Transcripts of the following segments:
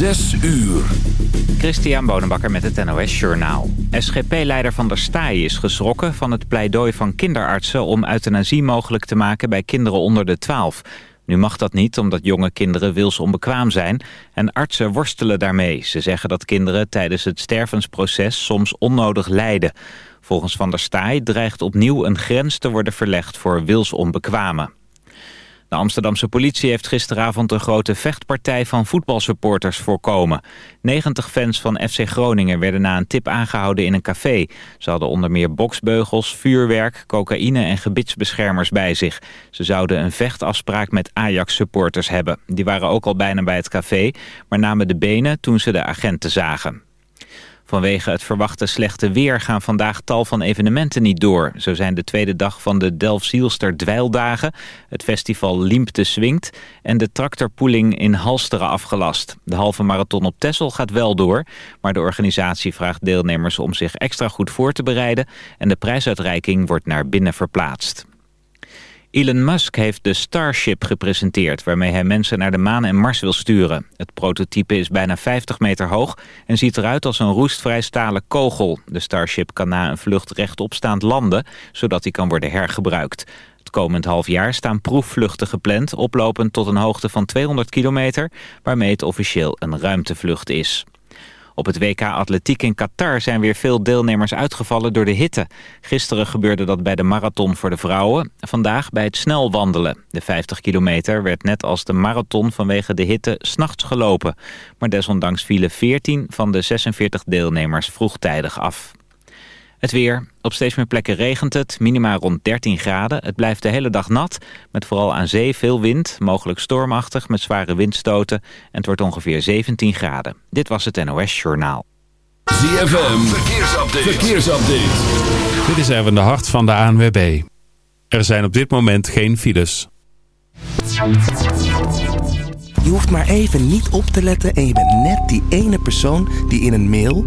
Zes uur. Christian Bonenbakker met het NOS Journaal. SGP-leider Van der Staaij is geschrokken van het pleidooi van kinderartsen... om euthanasie mogelijk te maken bij kinderen onder de 12. Nu mag dat niet omdat jonge kinderen wilsonbekwaam zijn... en artsen worstelen daarmee. Ze zeggen dat kinderen tijdens het stervensproces soms onnodig lijden. Volgens Van der Staaij dreigt opnieuw een grens te worden verlegd voor wilsonbekwamen. De Amsterdamse politie heeft gisteravond een grote vechtpartij van voetbalsupporters voorkomen. 90 fans van FC Groningen werden na een tip aangehouden in een café. Ze hadden onder meer boksbeugels, vuurwerk, cocaïne en gebitsbeschermers bij zich. Ze zouden een vechtafspraak met Ajax-supporters hebben. Die waren ook al bijna bij het café, maar namen de benen toen ze de agenten zagen. Vanwege het verwachte slechte weer gaan vandaag tal van evenementen niet door. Zo zijn de tweede dag van de Delfzielster Dweildagen, het festival Liempte Swingt en de tractorpoeling in Halsteren afgelast. De halve marathon op Tessel gaat wel door, maar de organisatie vraagt deelnemers om zich extra goed voor te bereiden en de prijsuitreiking wordt naar binnen verplaatst. Elon Musk heeft de Starship gepresenteerd... waarmee hij mensen naar de maan en Mars wil sturen. Het prototype is bijna 50 meter hoog... en ziet eruit als een roestvrij stalen kogel. De Starship kan na een vlucht rechtopstaand landen... zodat hij kan worden hergebruikt. Het komend half jaar staan proefvluchten gepland... oplopend tot een hoogte van 200 kilometer... waarmee het officieel een ruimtevlucht is. Op het WK Atletiek in Qatar zijn weer veel deelnemers uitgevallen door de hitte. Gisteren gebeurde dat bij de marathon voor de vrouwen. Vandaag bij het snelwandelen. De 50 kilometer werd net als de marathon vanwege de hitte s'nachts gelopen. Maar desondanks vielen 14 van de 46 deelnemers vroegtijdig af. Het weer. Op steeds meer plekken regent het, minima rond 13 graden. Het blijft de hele dag nat, met vooral aan zee veel wind, mogelijk stormachtig met zware windstoten. En het wordt ongeveer 17 graden. Dit was het NOS Journaal. ZFM, verkeersupdate. verkeersupdate. Dit is even de hart van de ANWB. Er zijn op dit moment geen files. Je hoeft maar even niet op te letten en je bent net die ene persoon die in een mail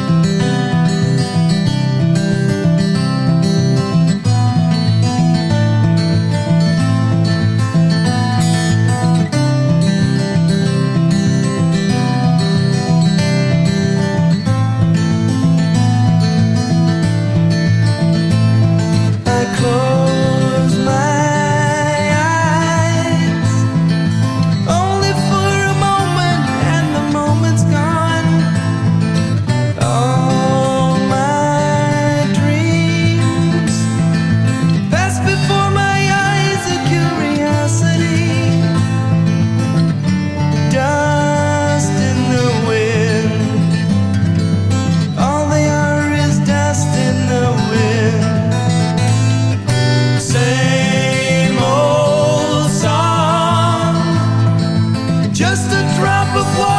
Just a drop of water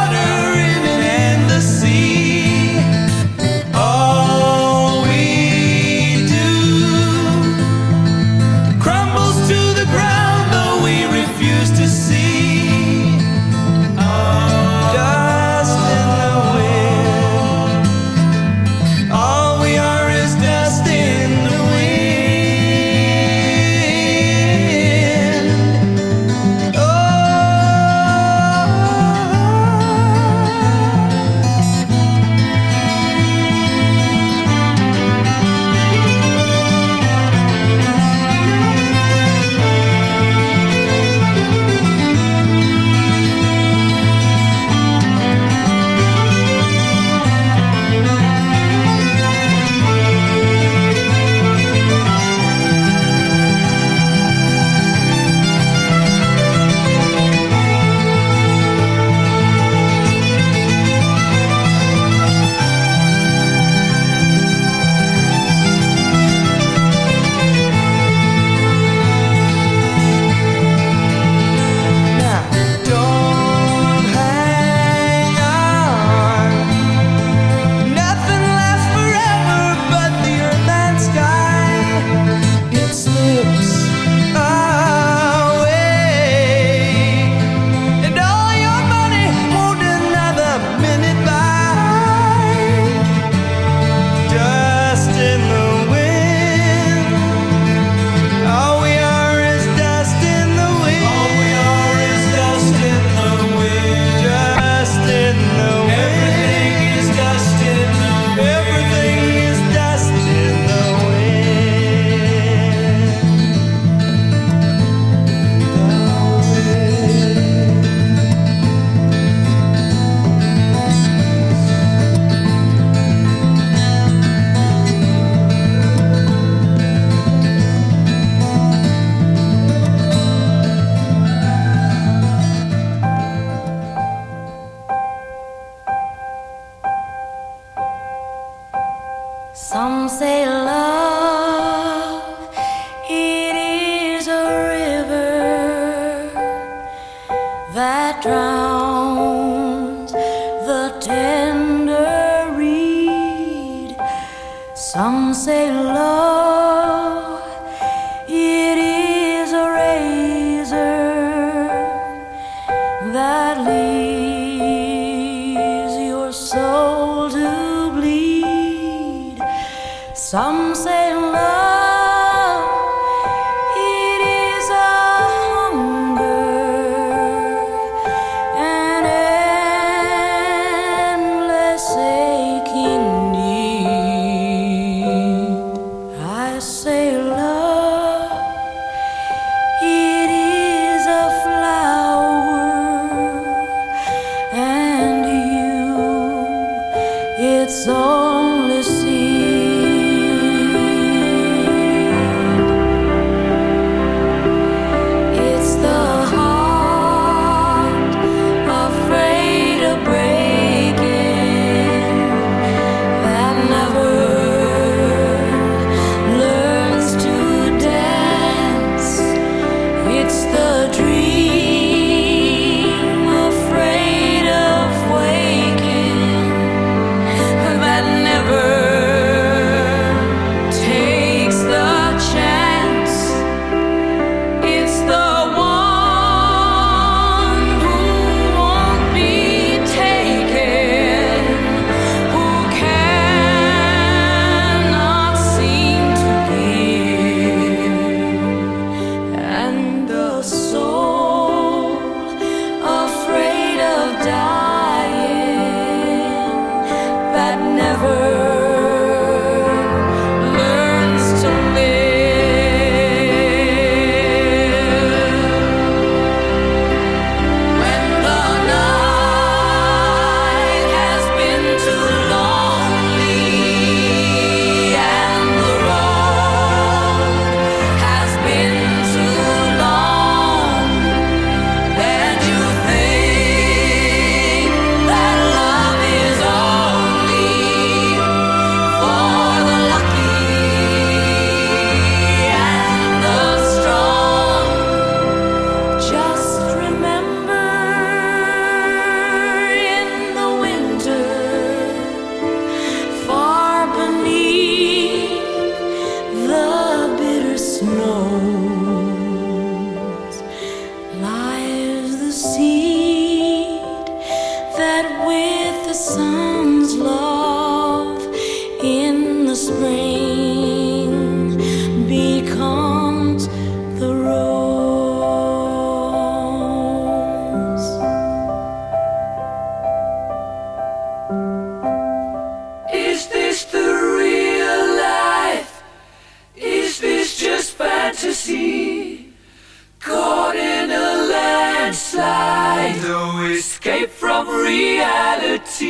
escape from reality.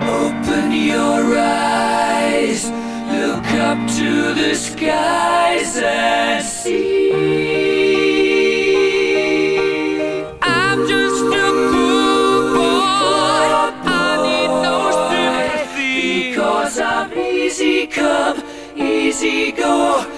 Open your eyes, look up to the skies and see. I'm just a poor boy. I need no sympathy because I'm easy come, easy go.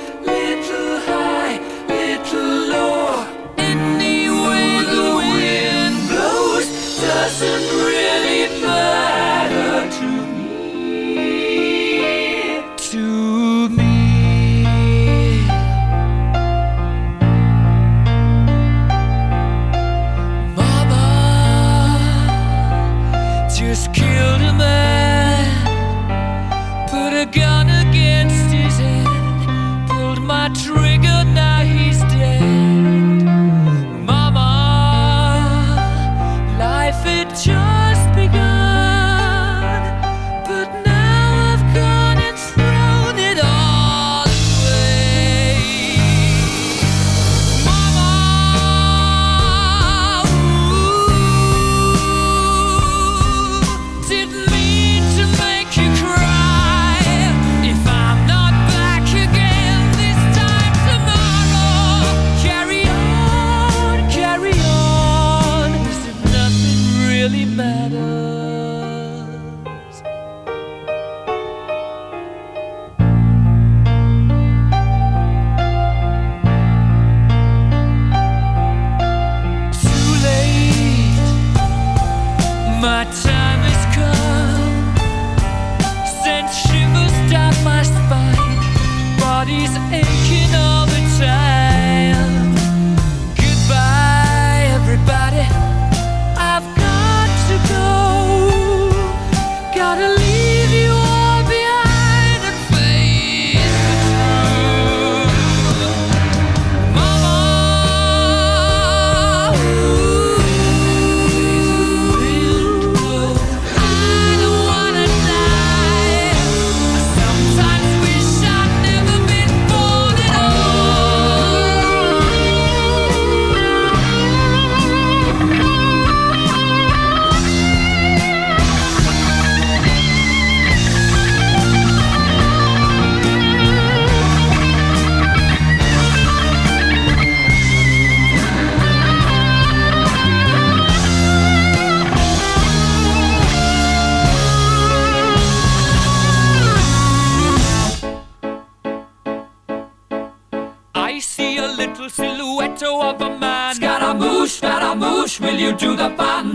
will you do the fun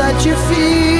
nada te fiz.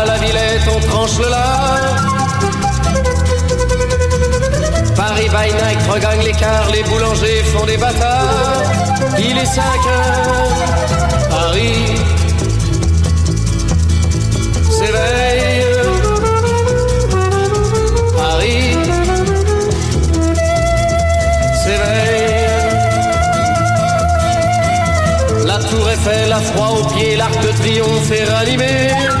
Paris by night regagne l'écart, les boulangers font des bâtards. Il est 5 heures, Paris s'éveille. Paris s'éveille. La tour Eiffel, la froid aux pieds, l'arc de triomphe est ranimé.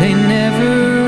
they never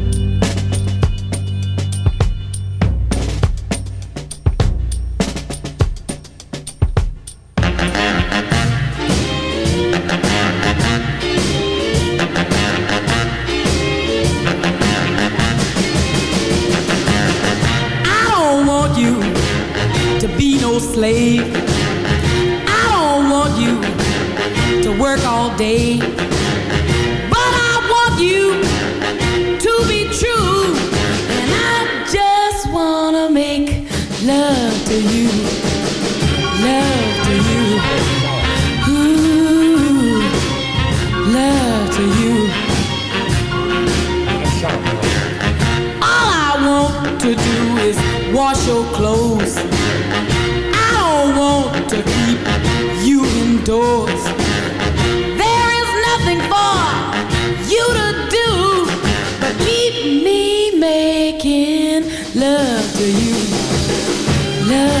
love to you. Love